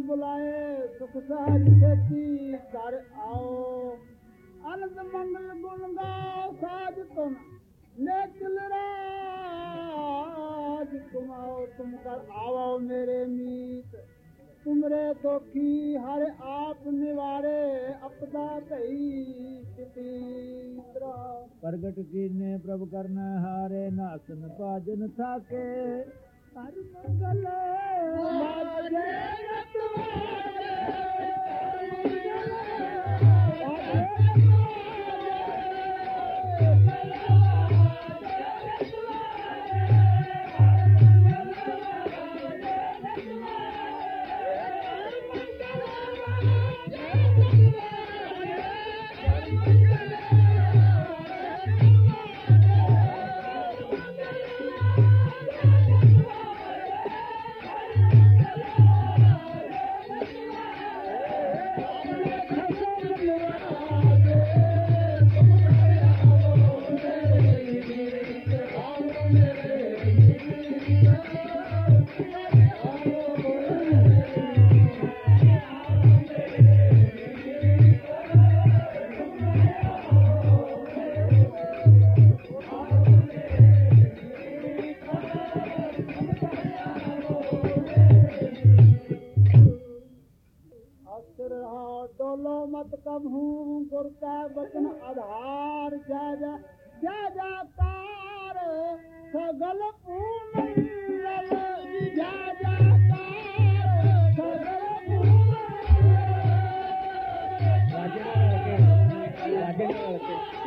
ਬੁਲਾਏ ਸੁਖ ਸਹਿਜ ਖੇਤੀ ਕਰ ਆਓ ਅਨੰਦ ਮੰਗਲ ਗੁਣ ਗਾਓ ਸਾਜ ਤੁਮ ਨੇਚਲ ਰਾਜ ਤੁਮਾਓ ਤੁਮ ਕਰ ਆਵੋ ਮੇਰੇ ਮੀਤ ਤੁਮਰੇ ਦੁਖੀ ਹਰ ਆਪ ਨਿਵਾਰੇ ਅਪਦਾ ਭਈ ਚਿਤੀਤਰਾ ਪ੍ਰਗਟ ਕੀਨੇ ਪ੍ਰਭ ਕਰਨ ਹਾਰੇ ਨਾਸਨ ਭਾਜਨ ਥਾਕੇ पर मत कब हूँ गुरते बचन आधार जा जा जा जा कार सगल Thank you.